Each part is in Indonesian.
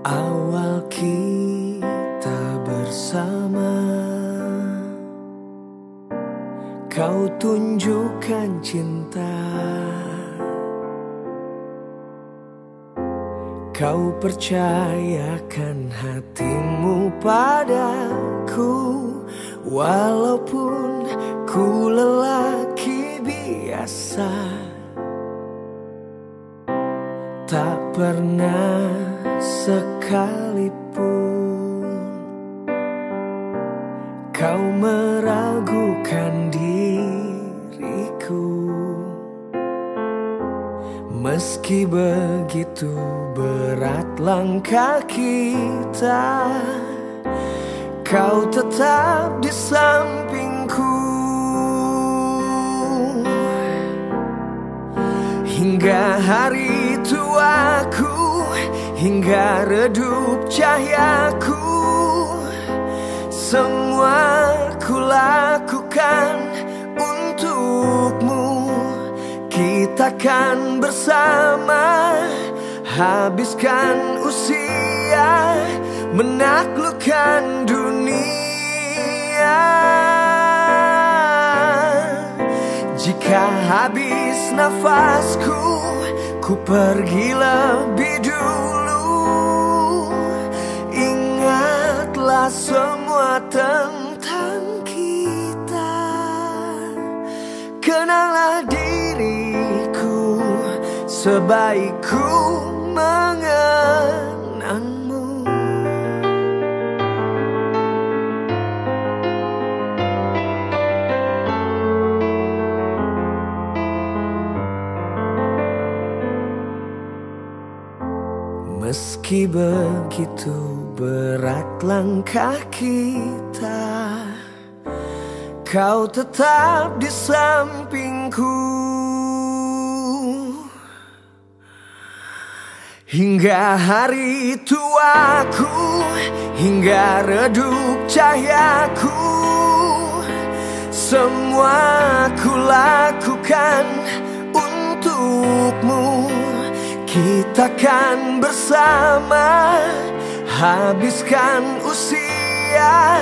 Awal kita bersama. Kau tunjukkan cinta. Kau percayakan hatimu padaku. Walaupun ku lelaki biasa Tak pernah sekalipun Kau meragukan diriku Meski begitu berat langkah kita Kau tetap di sampingku. Hingga hari tuaku Hingga redup cahayaku. Semua ku lakukan untukmu. Kita kan bersama Habiskan usia Menaklukkan dunia. Jika habis nafasku Ku pergi lebih dulu semua tentang kita. Kenanglah diriku Sebaikku mengenangmu. Meski begitu berat langkah kita. Kau tetap di sampingku. Hingga hari tuaku Hingga redup cahayaku. Semua ku lakukan untukmu. Kita kan bersama Habiskan usia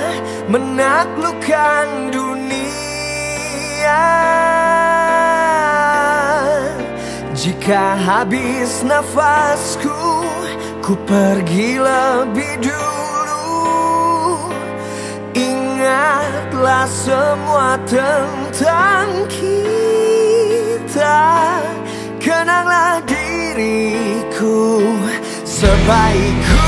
Menaklukkan dunia. Jika habis nafasku Ku pergi lebih dulu. Ingatlah semua tentang kita. Kenanglah diriku Sebaikku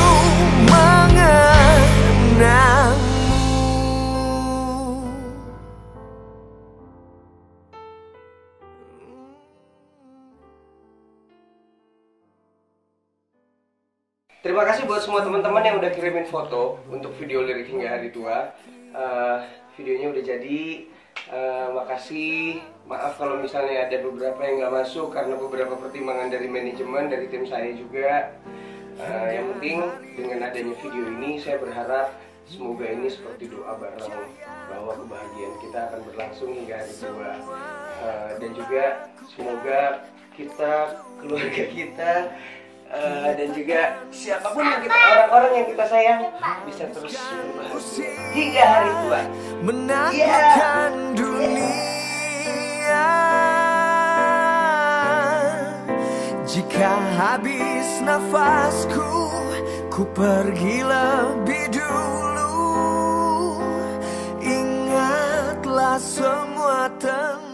Terima kasih buat semua teman-teman yang udah kirimin foto untuk video lirik hingga hari tua. Eh, videonya udah jadi. Eh, makasih. Maaf kalau misalnya ada beberapa yang nggak masuk karena beberapa pertimbangan dari manajemen dari tim saya juga. Eh, yang penting dengan adanya video ini saya berharap semoga ini seperti doa bareng bahwa kebahagiaan kita akan berlangsung hingga hari tua. Eh, dan juga semoga kita keluarga kita Eh, dan juga siapa pun yang kita orang-orang yang kita sayang bisa terus berbahagia hingga hari tua. menaklukkan dunia. Jika habis nafasku Ku pergi lebih dulu. Ingatlah semua tentang